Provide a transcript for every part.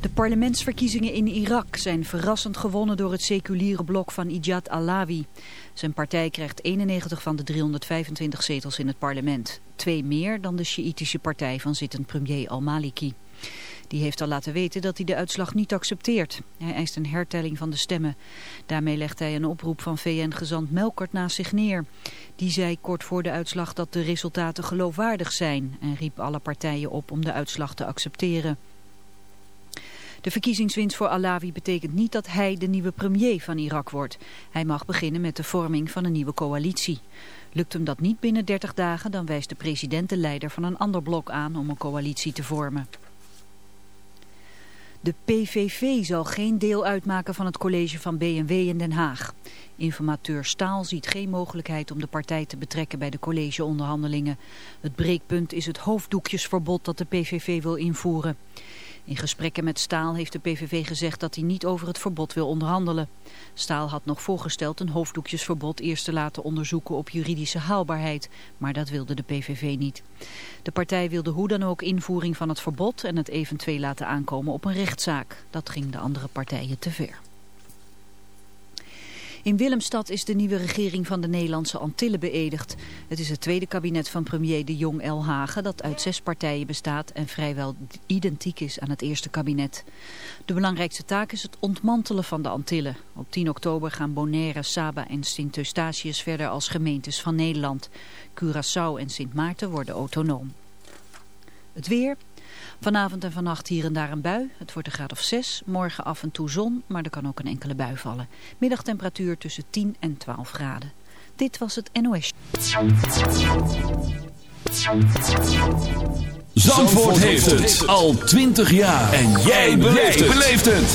De parlementsverkiezingen in Irak zijn verrassend gewonnen door het seculiere blok van Ijad Alawi. Zijn partij krijgt 91 van de 325 zetels in het parlement. Twee meer dan de Sjiïtische partij van zittend premier al-Maliki. Die heeft al laten weten dat hij de uitslag niet accepteert. Hij eist een hertelling van de stemmen. Daarmee legt hij een oproep van VN-gezant Melkert naast zich neer. Die zei kort voor de uitslag dat de resultaten geloofwaardig zijn... en riep alle partijen op om de uitslag te accepteren. De verkiezingswinst voor Alawi betekent niet dat hij de nieuwe premier van Irak wordt. Hij mag beginnen met de vorming van een nieuwe coalitie. Lukt hem dat niet binnen 30 dagen, dan wijst de president de leider van een ander blok aan om een coalitie te vormen. De PVV zal geen deel uitmaken van het college van BMW in Den Haag. Informateur Staal ziet geen mogelijkheid om de partij te betrekken bij de collegeonderhandelingen. Het breekpunt is het hoofddoekjesverbod dat de PVV wil invoeren. In gesprekken met Staal heeft de PVV gezegd dat hij niet over het verbod wil onderhandelen. Staal had nog voorgesteld een hoofddoekjesverbod eerst te laten onderzoeken op juridische haalbaarheid, maar dat wilde de PVV niet. De partij wilde hoe dan ook invoering van het verbod en het eventueel laten aankomen op een rechtszaak. Dat ging de andere partijen te ver. In Willemstad is de nieuwe regering van de Nederlandse Antillen beëdigd. Het is het tweede kabinet van premier De Jong El Hagen dat uit zes partijen bestaat en vrijwel identiek is aan het eerste kabinet. De belangrijkste taak is het ontmantelen van de Antillen. Op 10 oktober gaan Bonaire, Saba en Sint Eustatius verder als gemeentes van Nederland. Curaçao en Sint Maarten worden autonoom. Het weer... Vanavond en vannacht hier en daar een bui. Het wordt een graad of 6. Morgen af en toe zon, maar er kan ook een enkele bui vallen. Middagtemperatuur tussen 10 en 12 graden. Dit was het NOS. Zandvoort heeft het al 20 jaar. En jij beleeft het.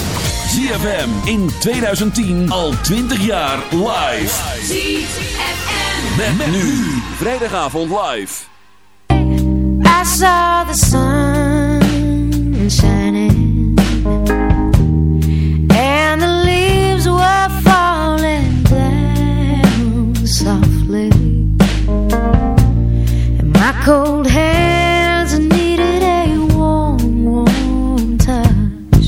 ZFM in 2010 al 20 jaar live. ZFM. Met, nu. Vrijdagavond live. I saw the sun cold hands needed a warm warm touch.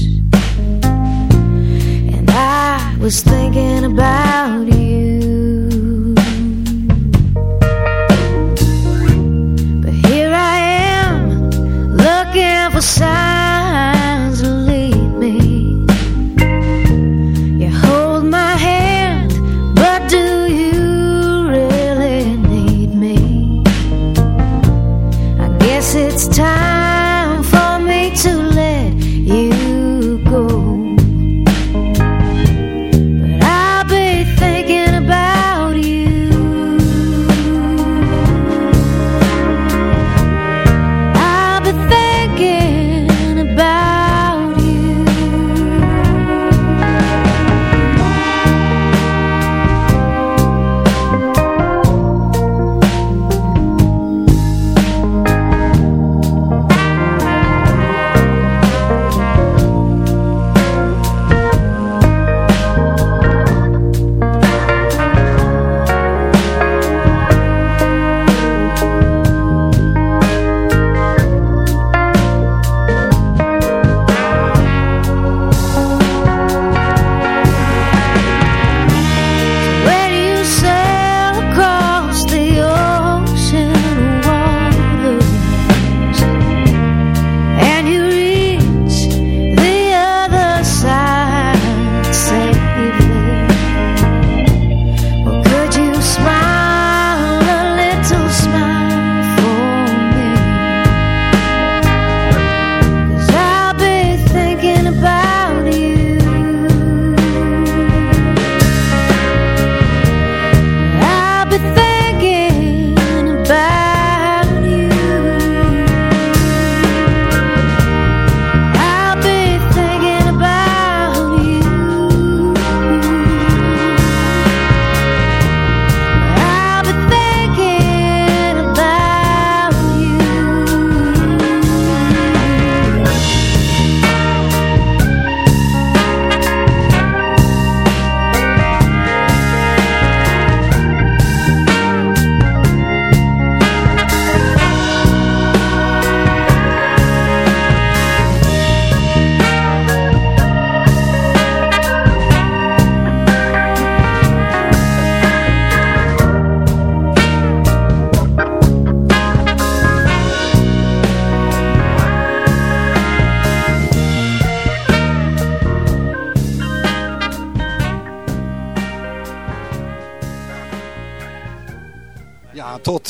And I was thinking about you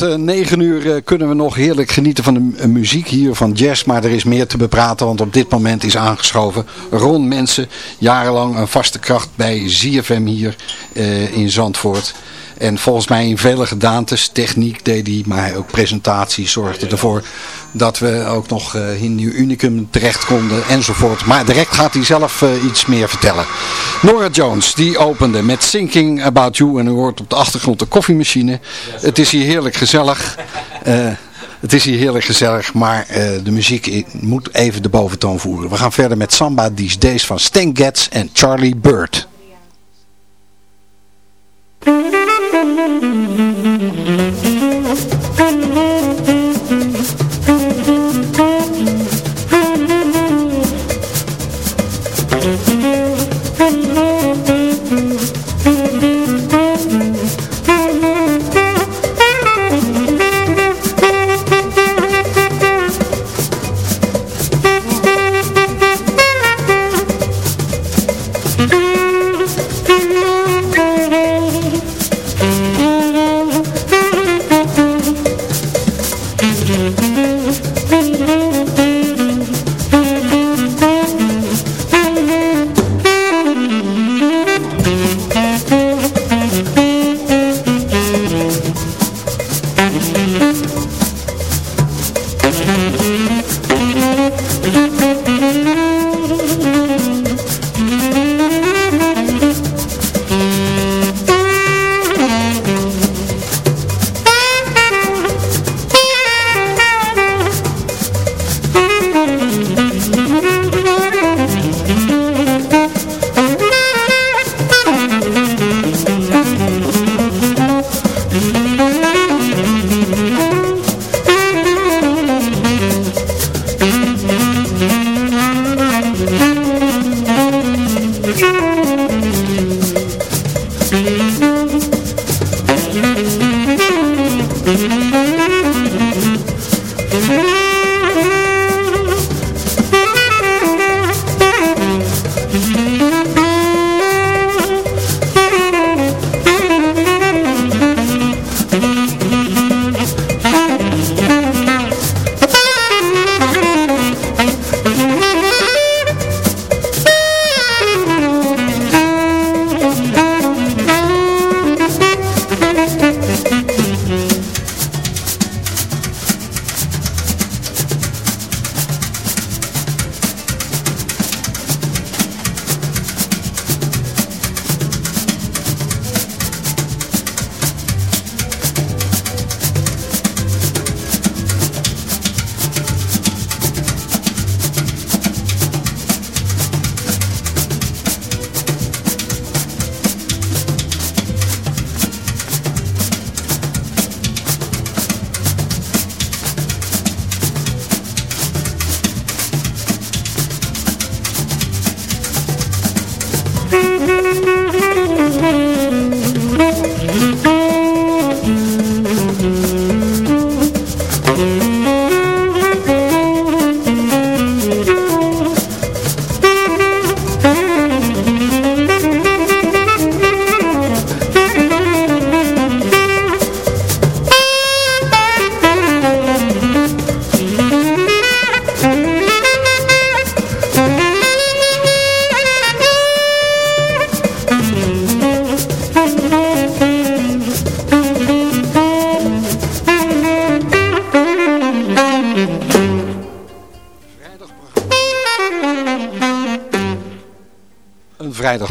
tot uh, 9 uur uh, kunnen we nog heerlijk genieten van de uh, muziek hier van jazz. Maar er is meer te bepraten, want op dit moment is aangeschoven Ron Mensen. Jarenlang een vaste kracht bij ZFM hier in Zandvoort. En volgens mij in vele gedaantes, techniek deed hij, maar ook presentaties zorgde ervoor dat we ook nog uh, in Nieuw Unicum terecht konden enzovoort. Maar direct gaat hij zelf uh, iets meer vertellen. Nora Jones, die opende met Thinking About You en u hoort op de achtergrond de koffiemachine. Het is hier heerlijk gezellig. Het is hier heerlijk gezellig, maar de muziek moet even de boventoon voeren. We gaan verder met Samba These Days van Stan Getz en Charlie Bird. Thank you.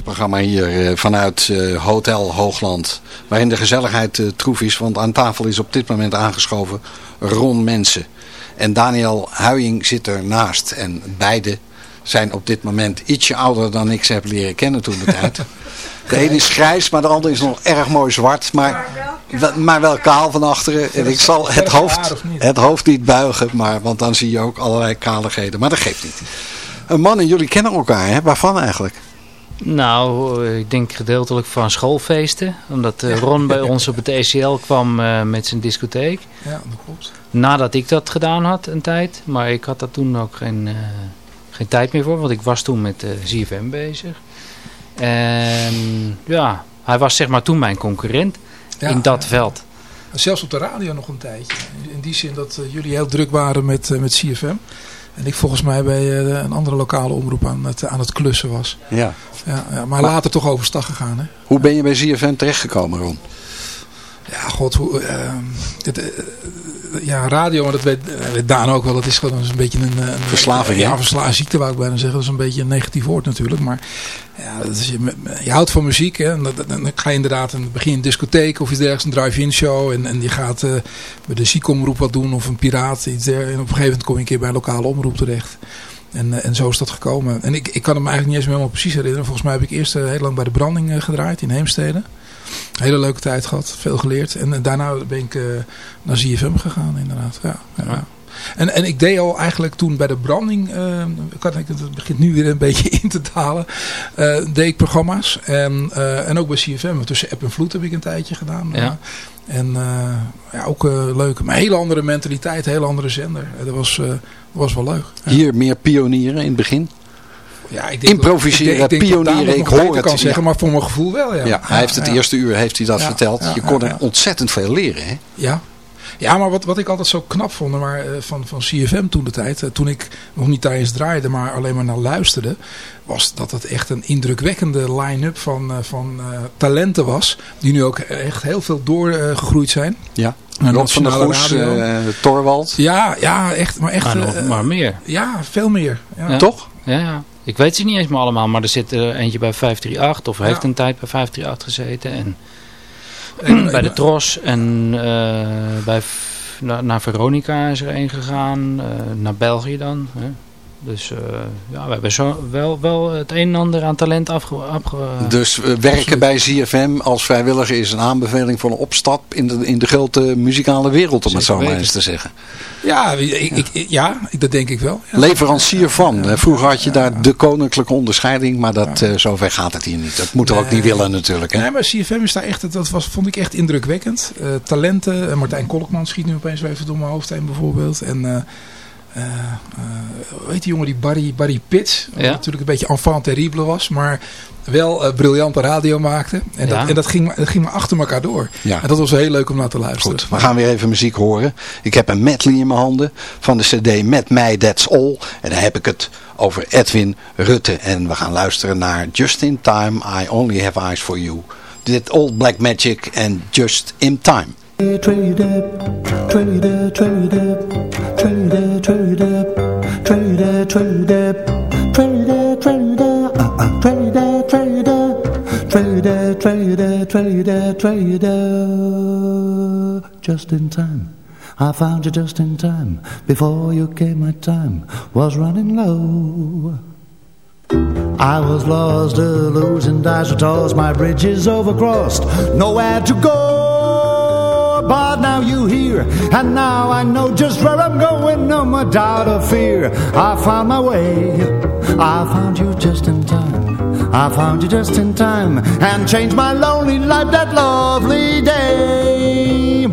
Vrijdagprogramma hier uh, vanuit uh, Hotel Hoogland. Waarin de gezelligheid uh, troef is. Want aan tafel is op dit moment aangeschoven Ron Mensen. En Daniel Huying zit ernaast. En beide zijn op dit moment ietsje ouder dan ik ze heb leren kennen toen de tijd. De ene is grijs, maar de andere is nog erg mooi zwart. Maar, maar wel kaal van achteren. En ik zal het hoofd, het hoofd niet buigen, maar, want dan zie je ook allerlei kaligheden. Maar dat geeft niet. Mannen, jullie kennen elkaar, hè? waarvan eigenlijk? Nou, ik denk gedeeltelijk van schoolfeesten. Omdat uh, Ron bij ons op het ECL kwam uh, met zijn discotheek. Ja, dat klopt. Nadat ik dat gedaan had een tijd. Maar ik had daar toen ook geen, uh, geen tijd meer voor. Want ik was toen met ZFM bezig. En ja, hij was zeg maar toen mijn concurrent ja, in dat veld. Zelfs op de radio nog een tijdje. In die zin dat jullie heel druk waren met, met CFM. En ik volgens mij bij een andere lokale omroep aan het, aan het klussen was. Ja. Ja, ja maar, later toch overstag gegaan. Hè? Hoe ben je bij CFM terechtgekomen, Ron? Ja, god, hoe, dit, ja, radio, maar dat weet, weet, Daan ook wel. Dat is gewoon een beetje een... een Verslaving, Ja, verslaving, ziekte wou ik bijna zeggen. Dat is een beetje een negatief woord natuurlijk. Maar ja, dat is, je, je houdt van muziek. Hè, en dan, dan ga je inderdaad, een begin een discotheek of iets dergelijks, een drive-in show. En, en je gaat uh, bij de ziekomroep wat doen of een piraat. Iets der, en op een gegeven moment kom je een keer bij een lokale omroep terecht. En, en zo is dat gekomen. En ik, ik kan hem eigenlijk niet eens helemaal precies herinneren. Volgens mij heb ik eerst heel lang bij de branding gedraaid in Heemstede. Hele leuke tijd gehad, veel geleerd. En daarna ben ik uh, naar ZFM gegaan inderdaad. Ja, ja. ja. En, en ik deed al eigenlijk toen bij de branding, uh, het begint nu weer een beetje in te dalen, uh, deed ik programma's. En, uh, en ook bij CFM, tussen app en vloed heb ik een tijdje gedaan. Ja. En ja, ook leuk. Maar een hele andere mentaliteit, een hele andere zender. dat was, was wel leuk. Ja. Hier meer pionieren in het begin? Ja, ik denk Improviseren, dat, ik denk pionieren, ik hoor het. kan zeggen, maar voor mijn gevoel wel. Ja, ja hij heeft het eerste uur heeft hij dat verteld. Je kon er ontzettend veel leren. Hè? Ja, ja, maar wat, wat ik altijd zo knap vond maar, uh, van, van CFM toen de tijd, uh, toen ik nog niet tijdens draaide, maar alleen maar naar luisterde, was dat het echt een indrukwekkende line-up van, uh, van talenten was, die nu ook echt heel veel doorgegroeid zijn. Ja. Rob van der Goes, Torwald. Ja, ja, echt. Maar, echt, maar, nog, maar meer. Ja, veel meer. Ja. Ja. Toch? Ja, ja. Ik weet ze niet eens meer allemaal, maar er zit er eentje bij 538 of heeft een tijd bij 538 gezeten. En en, bij de Tros en uh, bij, na, naar Veronica is er een gegaan, uh, naar België dan. Hè. Dus uh, ja, we hebben zo wel, wel het een en ander aan talent afge... afge dus uh, werken bij ZFM als vrijwilliger is een aanbeveling voor een opstap in de, in de grote muzikale wereld, om het zo maar eens te zeggen. Ja, ik, ik, ja, dat denk ik wel. Ja. Leverancier van. Vroeger had je daar de koninklijke onderscheiding, maar dat, uh, zover gaat het hier niet. Dat moeten we nee, ook niet willen natuurlijk. Hè? Nee, maar CFM is daar echt, dat was, vond ik echt indrukwekkend. Uh, talenten, Martijn Kolkman schiet nu opeens even door mijn hoofd heen bijvoorbeeld. En... Uh, uh, uh, weet die jongen die Barry, Barry Pitts, ja. natuurlijk een beetje enfant terrible was, maar wel uh, briljante radio maakte. En, ja. dat, en dat, ging, dat ging maar achter elkaar door. Ja. En dat was heel leuk om naar te luisteren. Goed, we gaan weer even muziek horen. Ik heb een medley in mijn handen van de cd Met Mij That's All. En dan heb ik het over Edwin Rutte. En we gaan luisteren naar Just In Time, I Only Have Eyes For You. Dit Old Black Magic en Just In Time. trader, trader, trader, trader, trader, uh, uh, trader, trader, trader, trader, trader, trader. Just in time, I found you just in time. Before you came, my time was running low. I was lost, a losing dice, tossed my bridges overcrossed, nowhere to go. Now you here, and now I know just where I'm going, no more doubt or fear. I found my way, I found you just in time. I found you just in time, and changed my lonely life that lovely day.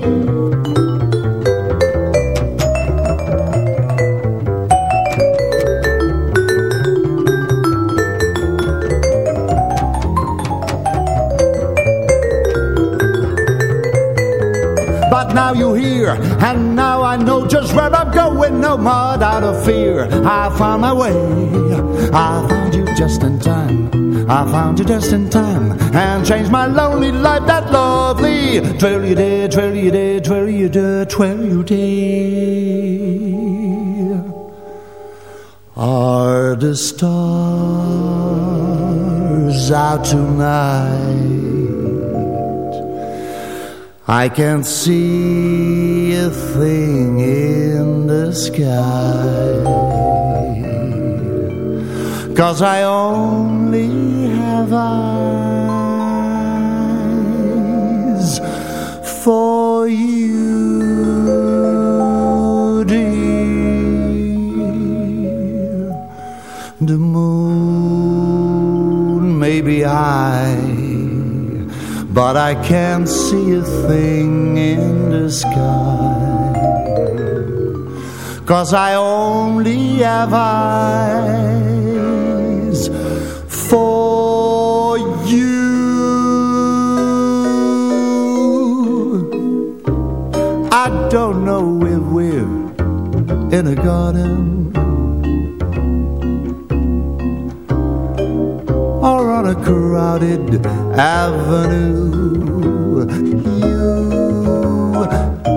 Now you're here, and now I know just where I'm going. No more out of fear. I found my way. I found you just in time. I found you just in time, and changed my lonely life. That lovely. Trail you did, trail you did, trail you did, trail you did. Are the stars out tonight? I can't see a thing in the sky. Cause I only have eyes for you, dear. The moon may be high but I can't see a thing in the sky. Cause I only have eyes for you. I don't know if we're in a garden Or on a crowded avenue. You,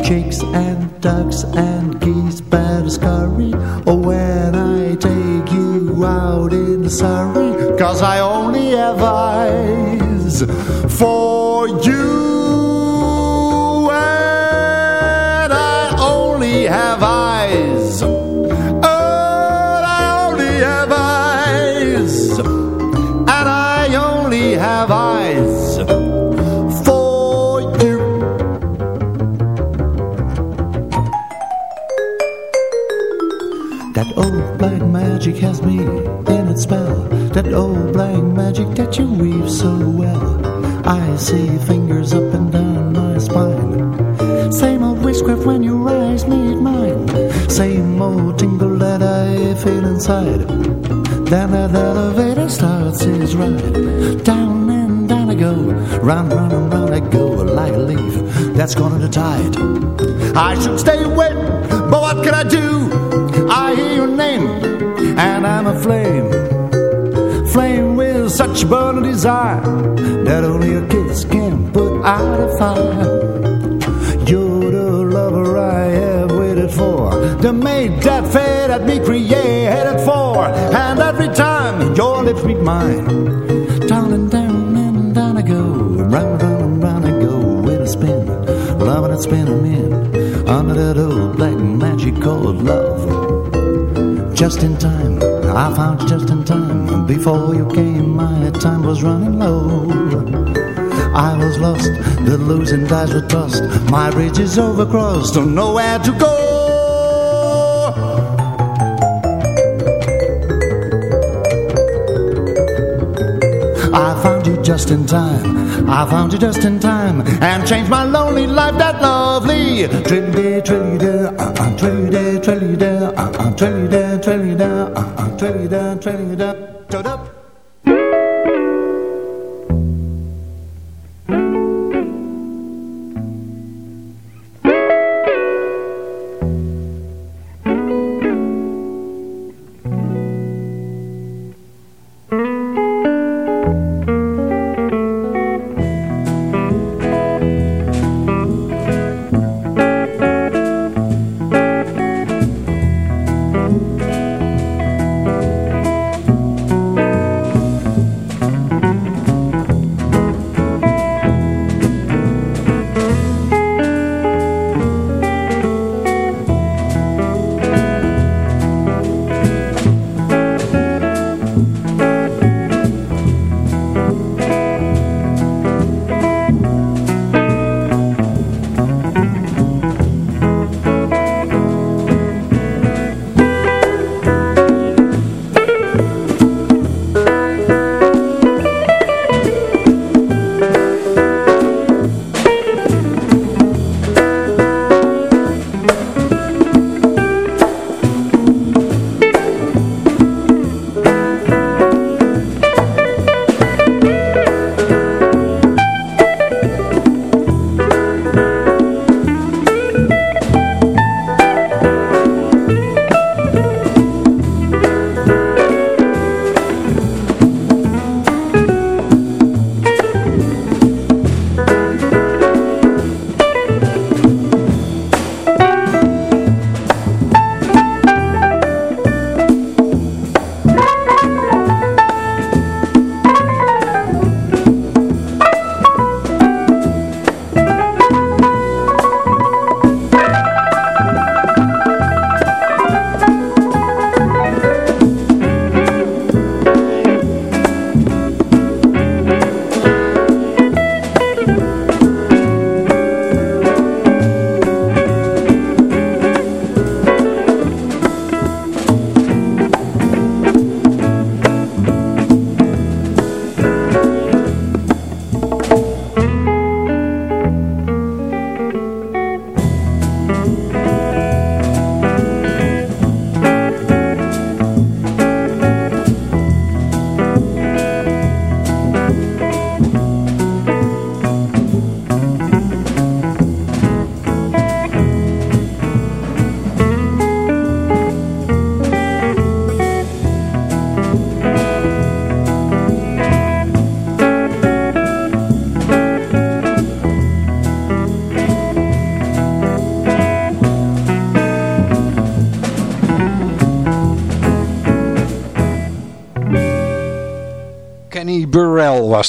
chicks and ducks and geese better scurry oh, when I take you out in Surrey, cause I only have eyes for you. That old black magic that you weave so well. I see fingers up and down my spine. Same old witchcraft when your eyes meet mine. Same old tingle that I feel inside. Then that elevator starts its ride. Down and down I go. Round, round and round I go like a leaf that's gone on the tide. I should stay away, but what can I do? I hear your name, and I'm aflame. Such burning desire that only a kiss can put out a fire. You're the lover I have waited for, the mate that fate had me created for. And every time your lips meet mine, down and down and down I go, round, and round and round I go with a spin, loving and spinning in under that old black magic called love. Just in time, I found you just in time. Before you came, my time was running low. I was lost, the losing dice were tossed. My bridge is overcrossed, don't know where to go. I found you just in time. I found you just in time and changed my lonely life that lovely. Trilly trilly da, uh uh, trilly da, trilly da, uh uh, trilly Trailing you down, uh, ah, uh, ah, trailing you down, trailing you down.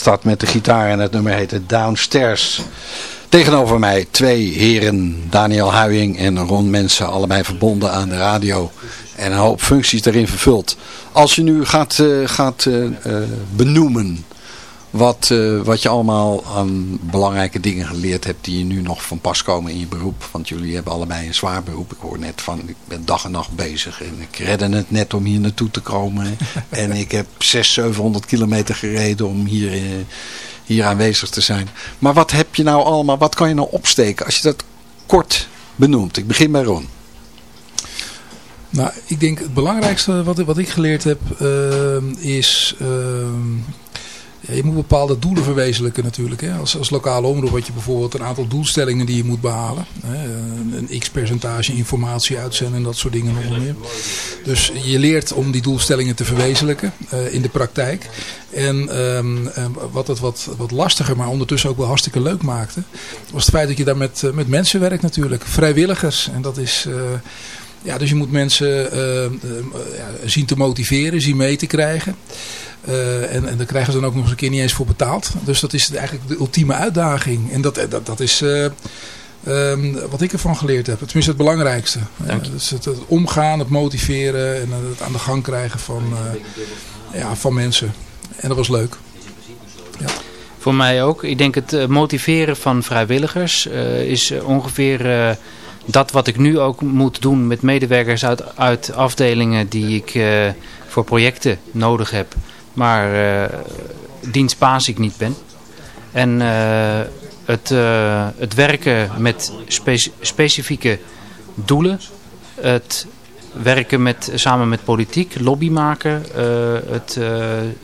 Was met de gitaar en het nummer heette Downstairs. Tegenover mij twee heren, Daniel Huying en Ron Mensen, allebei verbonden aan de radio. En een hoop functies erin vervuld. Als je nu gaat, uh, gaat uh, uh, benoemen wat, wat je allemaal aan belangrijke dingen geleerd hebt die je nu nog van pas komen in je beroep. Want jullie hebben allebei een zwaar beroep. Ik hoor net van, ik ben dag en nacht bezig en ik redde het net om hier naartoe te komen. en ik heb 600, 700 kilometer gereden om hier hier aanwezig te zijn. Maar wat heb je nou allemaal, wat kan je nou opsteken als je dat kort benoemt? Ik begin bij Ron. Nou, ik denk het belangrijkste wat, wat ik geleerd heb uh, is... Je moet bepaalde doelen verwezenlijken natuurlijk. Hè. Als, als lokale omroep had je bijvoorbeeld een aantal doelstellingen die je moet behalen. Hè. Een x-percentage informatie uitzenden en dat soort dingen meer. Dus je leert om die doelstellingen te verwezenlijken uh, in de praktijk. En um, wat het wat, wat lastiger, maar ondertussen ook wel hartstikke leuk maakte... was het feit dat je daar met, met mensen werkt natuurlijk. Vrijwilligers. En dat is... Ja, dus je moet mensen zien te motiveren, zien mee te krijgen. Uh, en, en daar krijgen ze dan ook nog eens een keer niet eens voor betaald. Dus dat is eigenlijk de ultieme uitdaging. En dat, dat, dat is um, wat ik ervan geleerd heb. Tenminste het belangrijkste. Dus het, het, omgaan, het motiveren en het aan de gang krijgen van, ja, van mensen. En dat was leuk. Ja. Voor mij ook. Ik denk het motiveren van vrijwilligers is ongeveer dat wat ik nu ook moet doen met medewerkers uit, uit afdelingen die ik uh, voor projecten nodig heb. Maar uh, dienstbaas ik niet ben. En uh, het, het werken met spe specifieke doelen. Het werken met, samen met politiek, lobby maken. het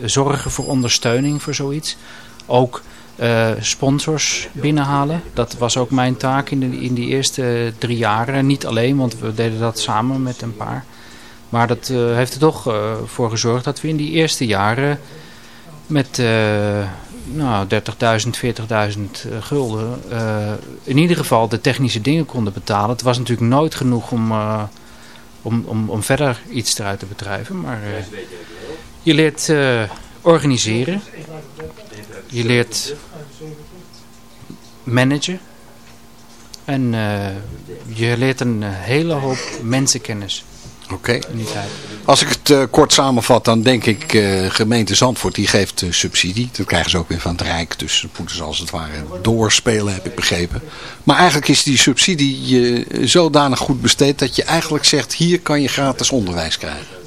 zorgen voor ondersteuning voor zoiets. Ook sponsors binnenhalen. Dat was ook mijn taak in, de, in die eerste drie jaren. Niet alleen, want we deden dat samen met een paar. Maar dat uh, heeft er toch uh, voor gezorgd dat we in die eerste jaren met nou, 30.000, 40.000 gulden in ieder geval de technische dingen konden betalen. Het was natuurlijk nooit genoeg om, om, om, om verder iets eruit te bedrijven. Maar je leert organiseren. Je leert managen. En je leert een hele hoop mensenkennis. Oké. Okay. Als ik het uh, kort samenvat, dan denk ik uh, gemeente Zandvoort die geeft subsidie. Dat krijgen ze ook weer van het Rijk. Dus dat moeten ze als het ware doorspelen, heb ik begrepen. Maar eigenlijk is die subsidie zodanig goed besteed dat je eigenlijk zegt, hier kan je gratis onderwijs krijgen.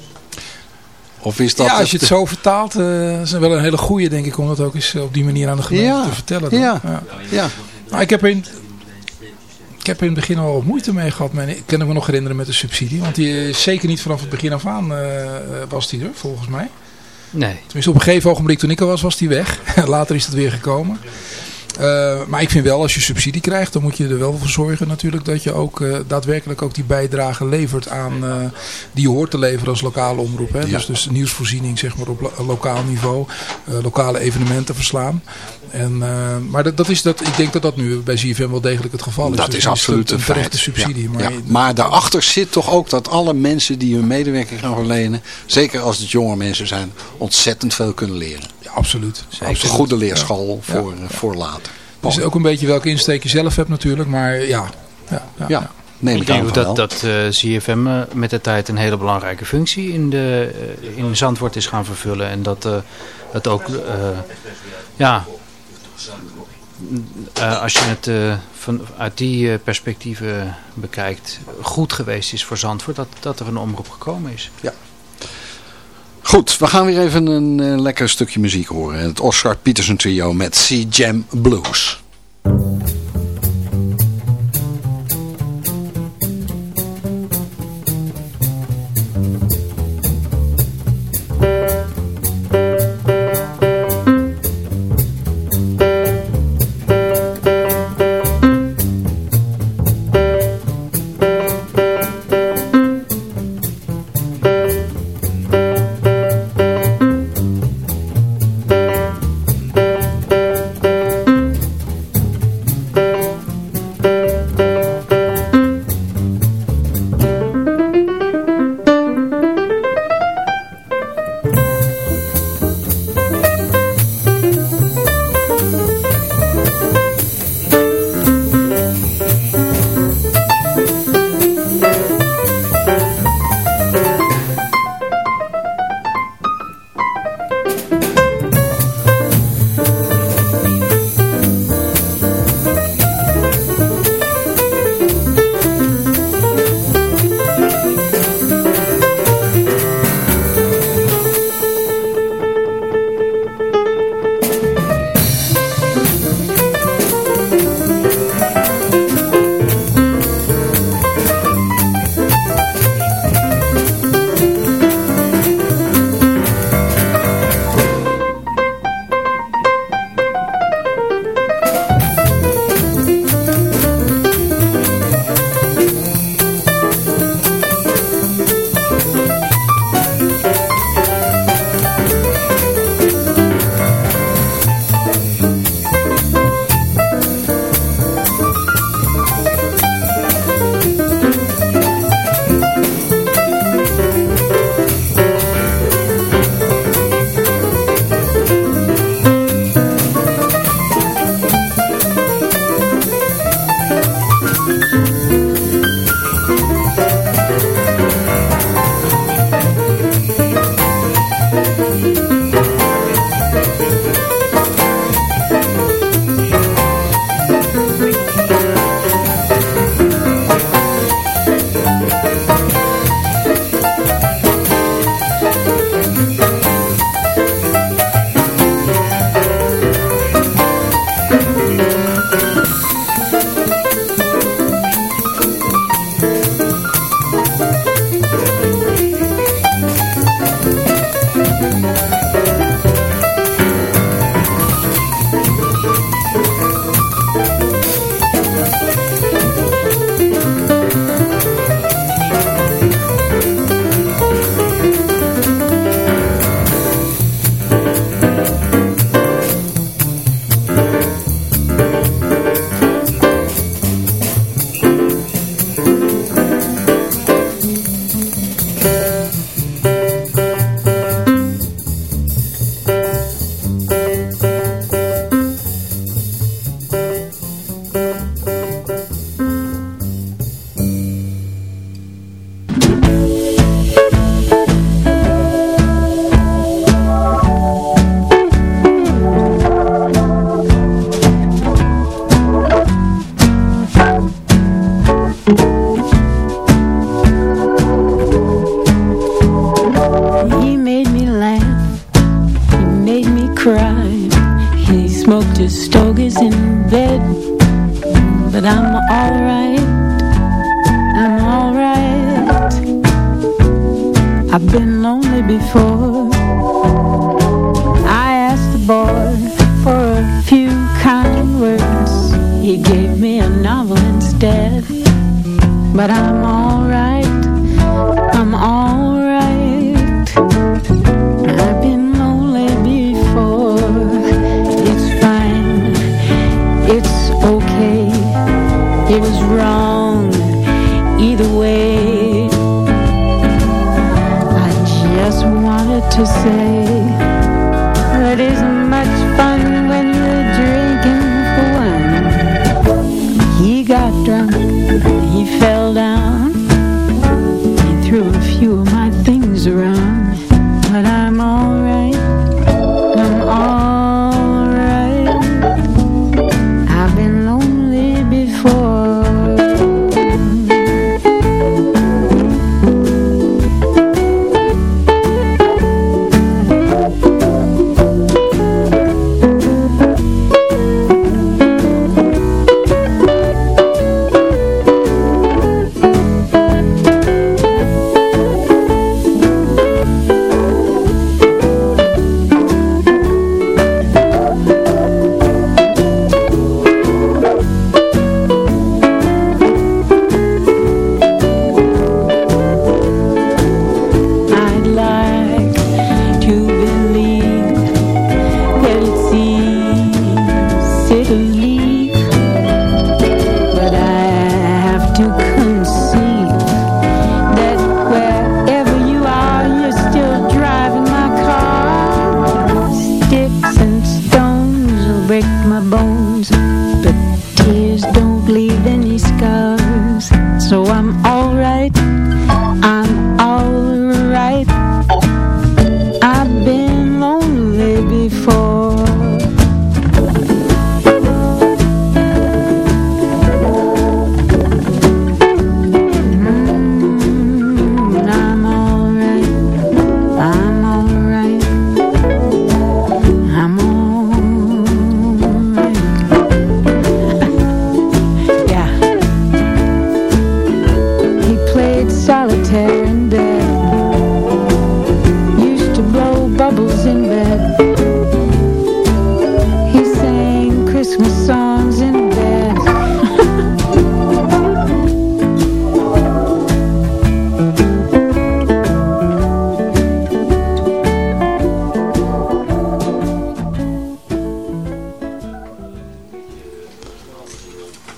Of is dat ja, als je het zo vertaalt, uh, is wel een hele goede denk ik om dat ook eens op die manier aan de gemeente ja, te vertellen. Dan. Ja, ja. ja. Nou, ik heb in, ik heb in het begin al wat moeite mee gehad. Mijn, ik kan me nog herinneren met de subsidie. Want die is zeker niet vanaf het begin af aan uh, was die er, volgens mij. Nee. Tenminste op een gegeven ogenblik toen ik er was, was die weg. Later is het weer gekomen. Uh, maar ik vind wel, als je subsidie krijgt, dan moet je er wel voor zorgen natuurlijk dat je ook uh, daadwerkelijk ook die bijdrage levert aan, uh, die je hoort te leveren als lokale omroep. Hè? Ja. Dus, dus nieuwsvoorziening zeg maar op lo lokaal niveau, lokale evenementen verslaan. En, maar dat, dat is dat, ik denk dat dat nu bij ZFM wel degelijk het geval is. Dat dus is absoluut een terechte subsidie. Ja. Maar, ja. maar daarachter zit toch ook dat alle mensen die hun medewerking gaan verlenen, zeker als het jonge mensen zijn, ontzettend veel kunnen leren. Absoluut. Zeker. Een goede leerschool voor, voor later. Dus ook een beetje welke insteek je zelf hebt natuurlijk. Maar ja. Ja, ja, ja. Neem ik denk dat, dat uh, CFM uh, met de tijd een hele belangrijke functie in, de, uh, in Zandvoort is gaan vervullen. En dat het ook, ja, als je het van, uit die perspectieven bekijkt, goed geweest is voor Zandvoort dat, dat er een omroep gekomen is. Ja. Goed, we gaan weer even een uh, lekker stukje muziek horen. Het Oscar Peterson trio met Sea Jam Blues.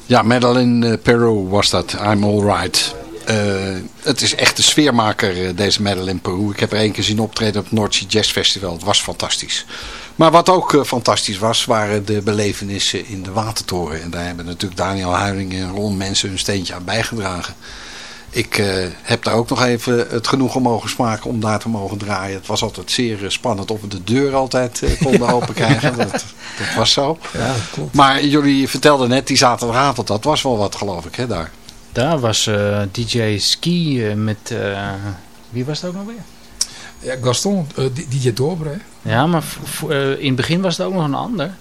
Ja, Madeline eh, Perrault was dat. I'm alright. Eh het is echt de sfeermaker, eh, deze Madeline Perrault. Ik heb er één keer zien optreden op het North Sea Jazz Festival. Het was fantastisch. Maar wat ook fantastisch was, waren de belevenissen in de Watertoren. En daar hebben natuurlijk Daniel Huiling en Ron mensen hun steentje aan bijgedragen. Ik eh, heb daar ook nog even het genoegen mogen smaken om daar te mogen draaien. Het was altijd zeer eh, spannend of we de deur altijd eh, konden open krijgen. Dat, dat was zo. Ja, klopt. Maar jullie vertelden net, die zaterdagavond, dat was wel wat geloof ik, hè, daar. Daar was eh, DJ Ski met... eh, wie was dat ook nog weer? Ja, Gaston, DJ Dobre. Ja, maar eh, in het begin was het ook nog een ander.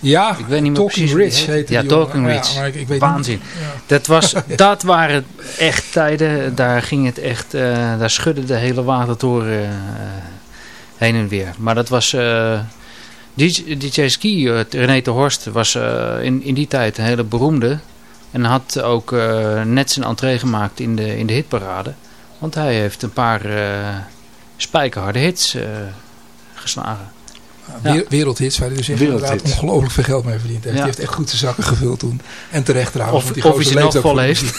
Ja, Ik weet niet meer Talking precies Rich Ja. Talking Rich. ik, ik Waanzin. Ja. Dat, was, dat waren echt tijden. Daar ging het echt... eh, daar schudde de hele watertoren eh, heen en weer. Maar dat was... eh, DJ, DJ Ski, René de Horst, was in, in die tijd een hele beroemde. En had ook net zijn entree gemaakt in de, in de hitparade. Want hij heeft een paar spijkerharde hits geslagen. Ja. Wereldhits, waar hij dus inderdaad ongelooflijk veel geld mee verdiend heeft. Ja. Die heeft echt goed zijn zakken gevuld toen. En terecht trouwens. Of- die of hij ze nog vol heeft. muziek.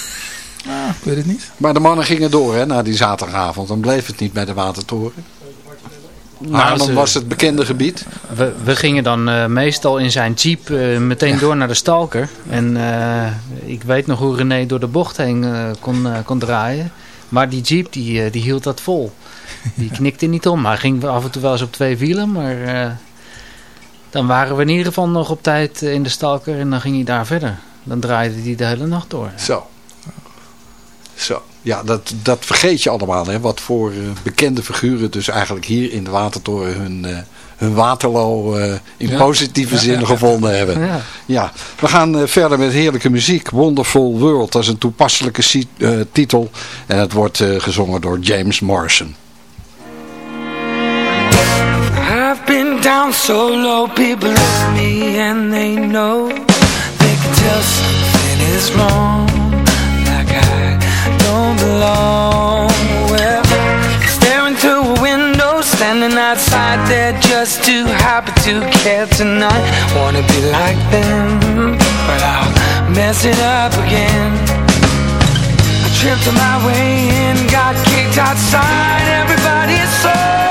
Ah, ik weet het niet. Maar de mannen gingen door hè, na die zaterdagavond. Dan bleef het niet bij de Watertoren. Haarlem ze- was het bekende gebied. We, we gingen dan eh, meestal in zijn jeep eh, meteen door naar de stalker. En eh, ik weet nog hoe René door de bocht heen eh, kon, eh, kon draaien. Maar die jeep die, die hield dat vol. Die knikte niet om. maar ging af en toe wel eens op twee wielen, maar eh, dan waren we in ieder geval nog op tijd eh, in de stalker en dan ging hij daar verder. Dan draaide hij de hele nacht door. Zo. Zo. Ja, dat, dat vergeet je allemaal. Hè? Wat voor eh, bekende figuren dus eigenlijk hier in de Watertoren hun, uh, hun Waterloo in positieve zin gevonden hebben. Ja. We gaan verder met heerlijke muziek. Wonderful World, dat is een toepasselijke titel. En het wordt gezongen door James Morrison. I've been down so low, people look me and they know. They can tell something is wrong Like I don't belong. Well, staring through a window Standing outside, they're just too happy to care tonight. Wanna be like them But I'll mess it up again. I tripped on my way in Got kicked outside, everybody's so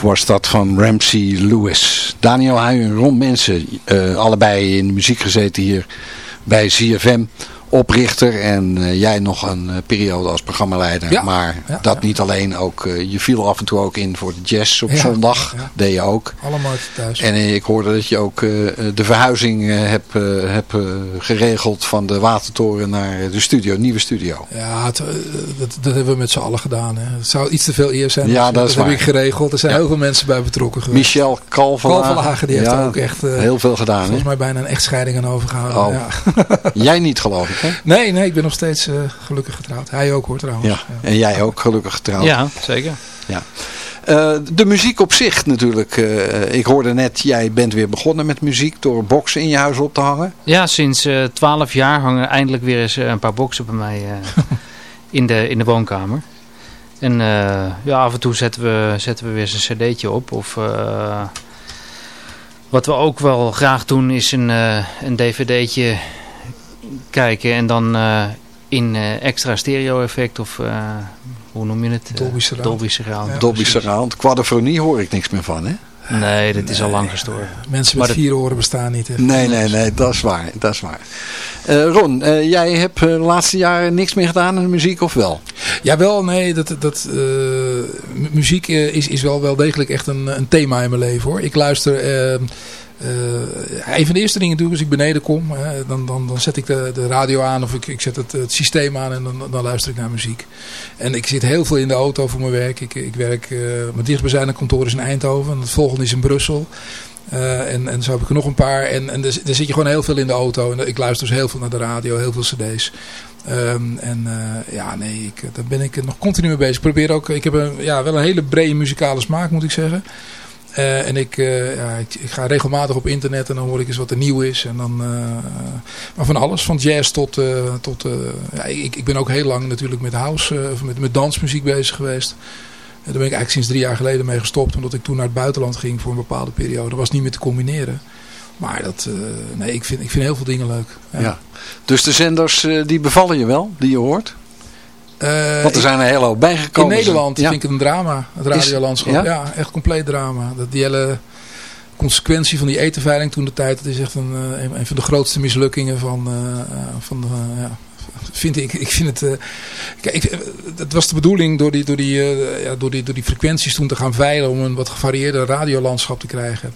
was dat van Ramsey Lewis. Daniel Huij en Ron Mensen, uh, allebei in de muziek gezeten hier bij ZFM oprichter en uh, jij nog een uh, periode als programmaleider. Ja, maar ja, dat ja. niet alleen, ook, uh, je viel af en toe ook in voor de jazz op zondag. Deed je ook. Allemaal thuis. En ik hoorde dat je ook de verhuizing hebt heb, geregeld van de Watertoren naar de studio, nieuwe studio. Ja, het, dat, dat hebben we met z'n allen gedaan. Hè. Het zou iets te veel eer zijn. Ja, dus, dat is heb ik geregeld. Er zijn heel veel mensen bij betrokken geweest. Michel Kalverlagen. Kalverlagen, die heeft ook echt heel veel gedaan. volgens mij bijna een echtscheiding aan overgehouden. Oh. Ja. Jij niet geloof ik hè? Nee, nee, ik ben nog steeds uh, gelukkig getrouwd. Hij ook hoor trouwens. Ja. ja. En jij ook gelukkig getrouwd. Ja, zeker. Ja. Uh, de muziek op zich natuurlijk. Uh, ik hoorde net, jij bent weer begonnen met muziek door boksen in je huis op te hangen. Ja, sinds uh, 12 jaar hangen eindelijk weer eens een paar boksen bij mij in, de, in de woonkamer. En ja, af en toe zetten we, zetten we weer eens een cd'tje op. Of wat we ook wel graag doen is een, een dvd'tje kijken en dan in extra stereo effect of hoe noem je het? Dolby Surround. Dolby Surround. Ja, Dolby Surround. Quadrofonie hoor ik niks meer van, hè? Nee, dit is nee, al lang gestorven. Mensen met maar vier oren bestaan niet. Hè? Nee, nee, nee, dat is waar. Dat is waar. Uh, Ron, uh, jij hebt uh, de laatste jaren niks meer gedaan in de muziek, of wel? Jawel, nee, dat, dat, muziek is, is wel, wel degelijk echt een, een thema in mijn leven, hoor. Ik luister... Uh, een van de eerste dingen doe ik als ik beneden kom. Hè, dan, dan, dan zet ik de, de radio aan of ik, ik zet het, het systeem aan en dan, dan luister ik naar muziek. En ik zit heel veel in de auto voor mijn werk. Ik, ik werk, uh, mijn dichtstbijzijnde kantoor is in Eindhoven. En het volgende is in Brussel. Uh, en, en zo heb ik er nog een paar. En, en daar zit je gewoon heel veel in de auto. En ik luister dus heel veel naar de radio, heel veel cd's. Um, en ja, nee, ik, daar ben ik nog continu mee bezig. Ik probeer ook, ik heb een, ja, wel een hele brede muzikale smaak moet ik zeggen. Uh, en ik, ja, ik, ik, ga regelmatig op internet en dan hoor ik eens wat er nieuw is. En dan, uh, maar van alles, van jazz tot... tot ja, ik, ik ben ook heel lang natuurlijk met house, of met, met dansmuziek bezig geweest. En daar ben ik eigenlijk sinds drie jaar geleden mee gestopt. Omdat ik toen naar het buitenland ging voor een bepaalde periode. Dat was niet meer te combineren. Maar dat, nee, ik vind, ik vind heel veel dingen leuk. Ja. Dus de zenders die bevallen je wel, die je hoort? Uh, Want er zijn een hele hoop bijgekomen. In Nederland ja. vind ik het een drama, het radiolandschap. Ja? ja? echt compleet drama. Dat die hele consequentie van die etenveiling toen de tijd, dat is echt een, een, een van de grootste mislukkingen van, uh, van de, ja, vind ik. Ik vind het, kijk, het was de bedoeling door die, door, die, ja, door, die, door die frequenties toen te gaan veilen om een wat gevarieerder radiolandschap te krijgen.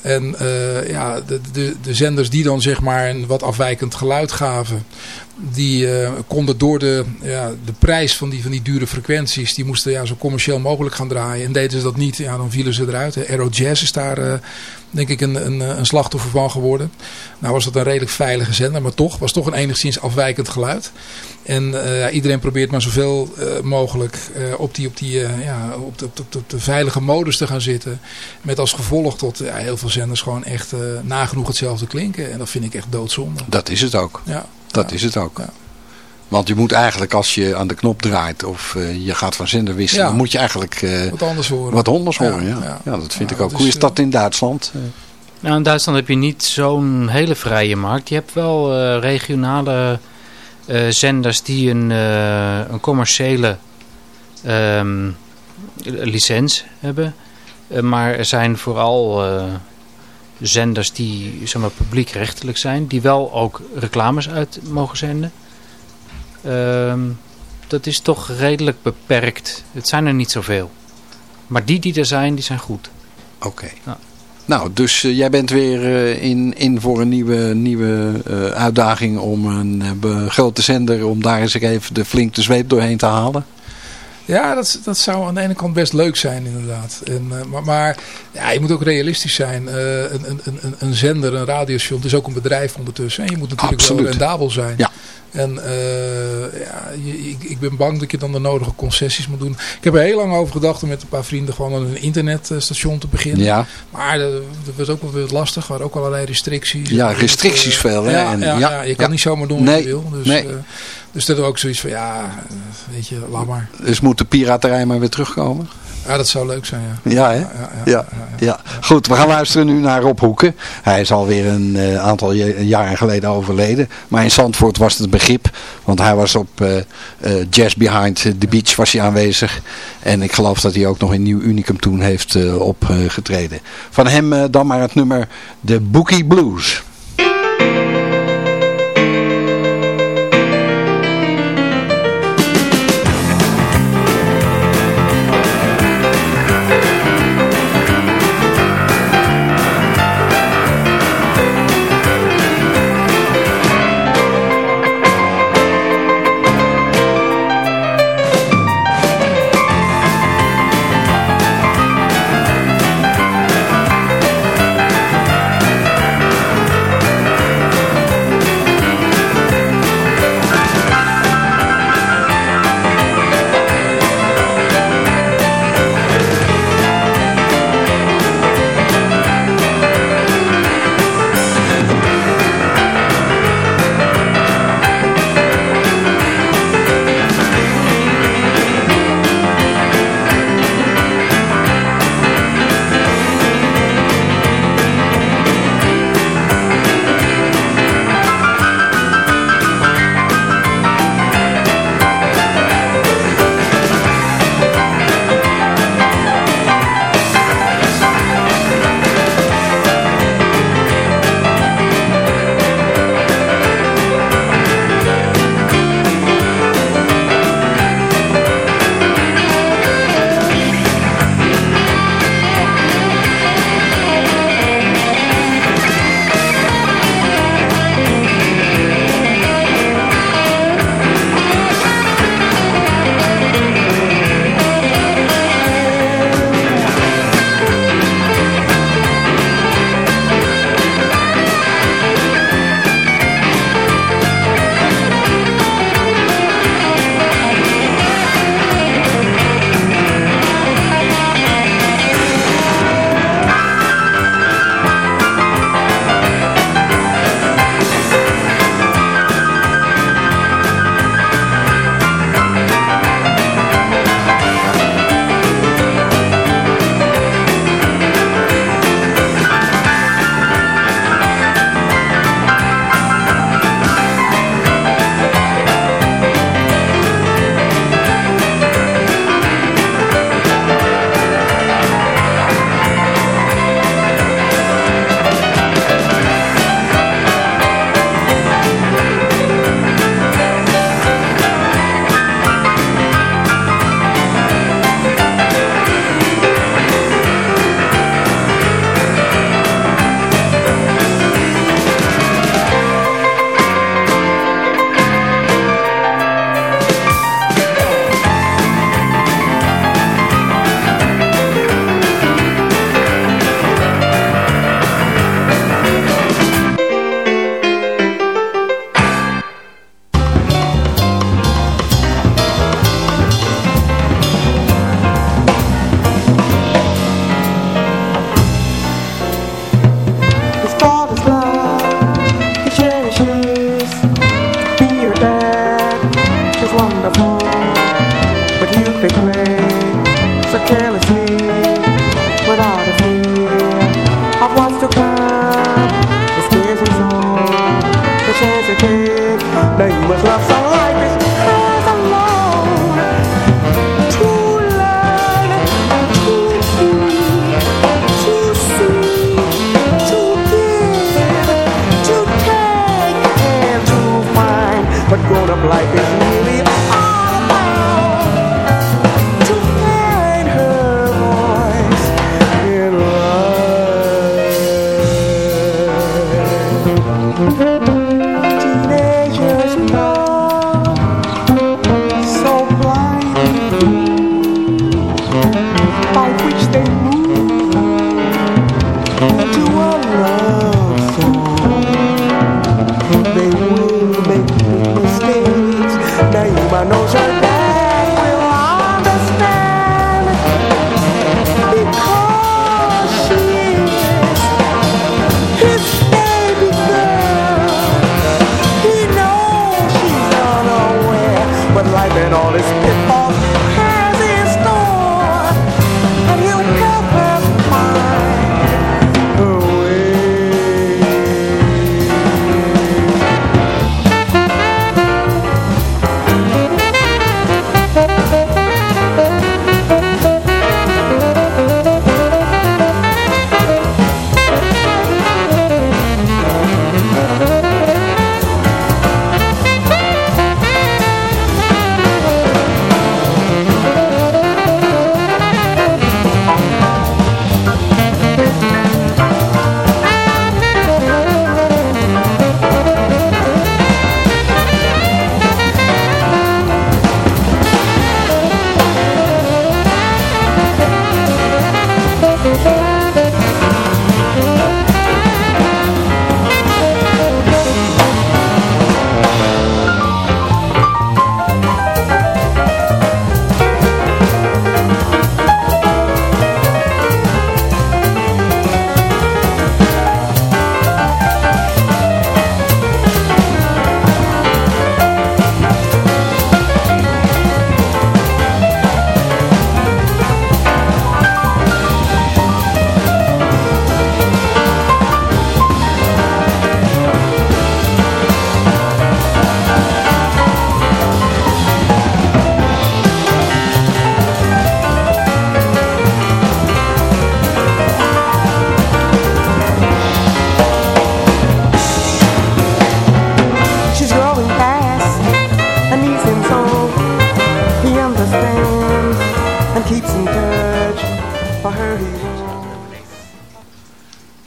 En uh, ja, de, de, de zenders die dan zeg maar een wat afwijkend geluid gaven, die uh, konden door de, ja, de prijs van die, van die dure frequenties, die moesten ja, zo commercieel mogelijk gaan draaien. En deden ze dat niet, ja, dan vielen ze eruit. Aero Jazz is daar uh, denk ik een, een, een slachtoffer van geworden. Nou was dat een redelijk veilige zender, maar toch, was toch een enigszins afwijkend geluid. En uh, iedereen probeert maar zoveel mogelijk op, die, op, die, ja, op, de, op, de, op de veilige modus te gaan zitten. Met als gevolg tot ja, heel veel zenders gewoon echt nagenoeg hetzelfde klinken. En dat vind ik echt doodzonde. Dat is het ook. Ja. Dat ja. is het ook. Ja. Want je moet eigenlijk als je aan de knop draait of uh, je gaat van zender wisselen, Ja. dan moet je eigenlijk uh, Wat anders horen. wat anders Ja, horen. Ja, ja. ja. dat vind Ja, ik ook. Hoe is, dat in Duitsland? Nou, in Duitsland heb je niet zo'n hele vrije markt. Je hebt wel uh, regionale uh, zenders die een, uh, een commerciële um, licentie hebben. maar er zijn vooral zenders die zeg maar, publiekrechtelijk zijn. Die wel ook reclames uit mogen zenden. Um, dat is toch redelijk beperkt. Het zijn er niet zoveel. Maar die die er zijn, die zijn goed. Oké. Okay. Ja. Nou, dus uh, jij bent weer uh, in, in voor een nieuwe, nieuwe uh, uitdaging om een grote zender, om daar eens even de flink de zweep doorheen te halen. Ja, dat, dat zou aan de ene kant best leuk zijn inderdaad. En, uh, maar maar ja, je moet ook realistisch zijn. Uh, een, een, een, een zender, een radiostation, het is ook een bedrijf ondertussen. En je moet natuurlijk Absoluut. wel rendabel zijn. Ja. En uh, ja, je, ik, ik, ben bang dat je dan de nodige concessies moet doen. Ik heb er heel lang over gedacht om met een paar vrienden gewoon een internetstation te beginnen. Ja. Maar dat, was ook wel weer lastig. Er waren ook allerlei restricties. Ja, restricties veel. Hè? Ja, en, ja, ja, ja, je kan niet zomaar doen wat Nee, je wil. Dus, nee. Dus dat is ook zoiets van, ja, weet je, laat maar. Dus moet de piraterij maar weer terugkomen? Ja, dat zou leuk zijn, ja. Ja, hè? Ja, ja, ja, Goed, we gaan luisteren nu naar Rob Hoeken. Hij is alweer een uh, aantal jaren geleden overleden. Maar in Zandvoort was het begrip. Want hij was op uh, uh, Jazz Behind the Beach was hij aanwezig. En ik geloof dat hij ook nog in Nieuw Unicum toen heeft opgetreden. Van hem dan maar het nummer The Bookie Blues.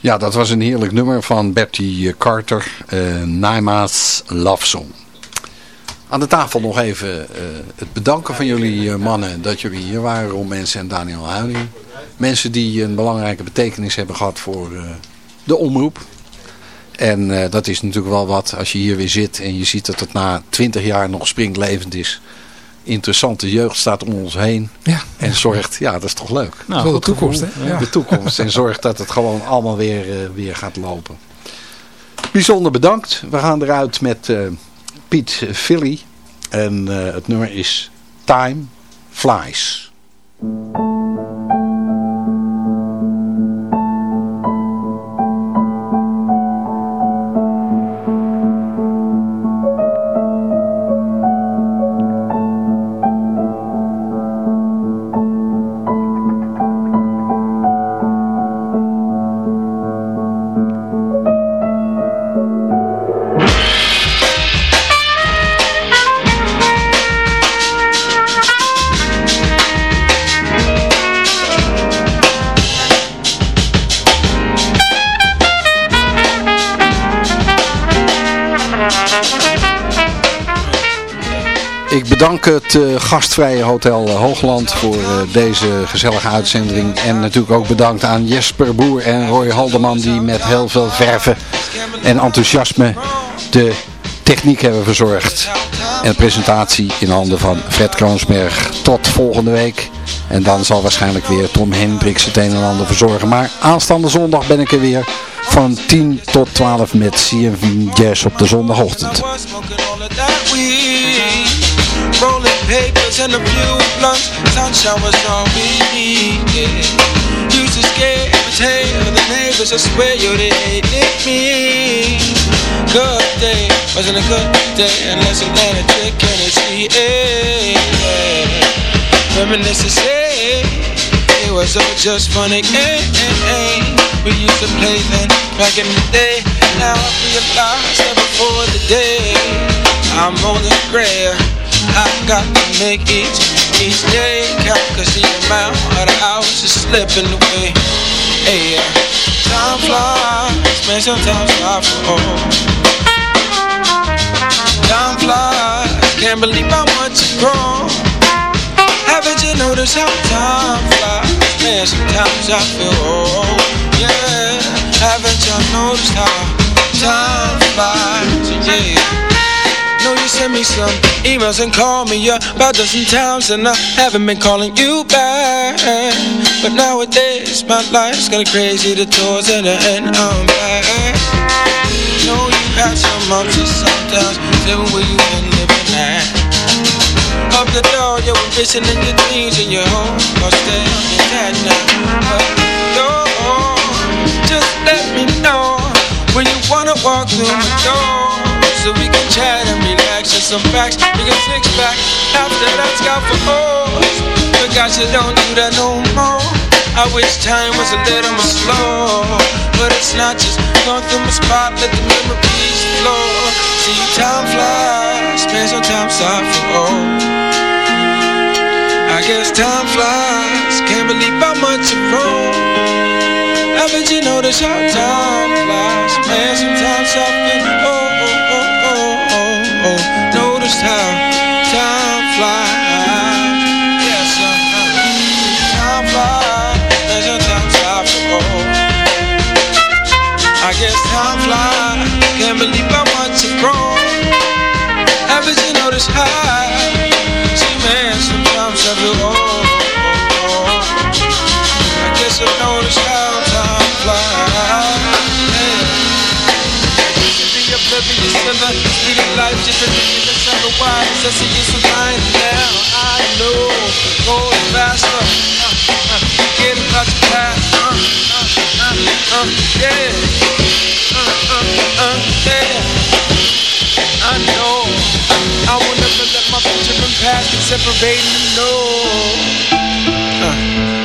Ja, dat was een heerlijk nummer van Betty Carter, uh, Naima's Love Song. Aan de tafel nog even uh, het bedanken van jullie mannen dat jullie hier waren, Ron Mensen en Daniel Huiling. Mensen die een belangrijke betekenis hebben gehad voor de omroep. En dat is natuurlijk wel wat als je hier weer zit en je ziet dat het na twintig jaar nog springlevend is interessante jeugd staat om ons heen. Ja. En zorgt, ja dat is toch leuk. Nou, is de toekomst hè? Ja. De toekomst. En zorgt dat het gewoon allemaal weer, uh, weer gaat lopen. Bijzonder bedankt. We gaan eruit met uh, Piet Philly. En uh, het nummer is Time Flies. Bedank het uh, gastvrije Hotel Hoogland voor uh, deze gezellige uitzending. En natuurlijk ook bedankt aan Jesper Boer en Roy Haldeman die met heel veel verven en enthousiasme de techniek hebben verzorgd. En de presentatie in handen van Fred Kroonsberg. Tot volgende week. En dan zal waarschijnlijk weer Tom Hendricks het een en ander verzorgen. Maar aanstaande zondag ben ik er weer van 10 tot 12 met CMV Jazz op de zondagochtend. Rolling papers and a few blunts Sunshine was all we needed Used to scare every tale the neighbors I swear you hated me. Good day wasn't a good day Unless you land a chick in a sea Reminisce to say It was all just funny game We used to play then back in the day. Now I realize that before the day I'm more than gray I got to make each, each day count Cause the amount of the hours is slipping away. Hey, time flies, man, sometimes I fall Time flies, can't believe how much it's grown. Haven't you noticed how time flies? Man, sometimes I feel old, yeah Haven't you noticed how time flies, yeah know you sent me some emails and called me up about dozen times and I haven't been calling you back. But nowadays my life's kinda crazy, the tours and the end I'm back. Know you had some ups and sometimes living where you been living at. Up the door, you were missing in your some facts. We can six back after that's got for us. But gosh, you don't do that no more. I wish time was a little more slow, but it's not just going through my spot. Let the memories flow. See, time flies, man. Sometimes I fall. I guess time flies. Can't believe how much it grown. Haven't you noticed how time flies? Man, sometimes I feel oh, oh, oh, oh. Noticed how time flies. Uh, uh, time flies. Man, sometimes I feel oh. I guess time flies. Can't believe how much it's grown. Haven't you noticed how? See, man, sometimes I feel oh. I guess I noticed Oblivious to the speed of life, just a thing in the summer wise. I see you so fine now. I know, going faster. Uh, uh, get about your past. Uh, uh, uh, uh, yeah. Uh, uh, uh, yeah. I know. I will never let my future and past be separating. No. Uh.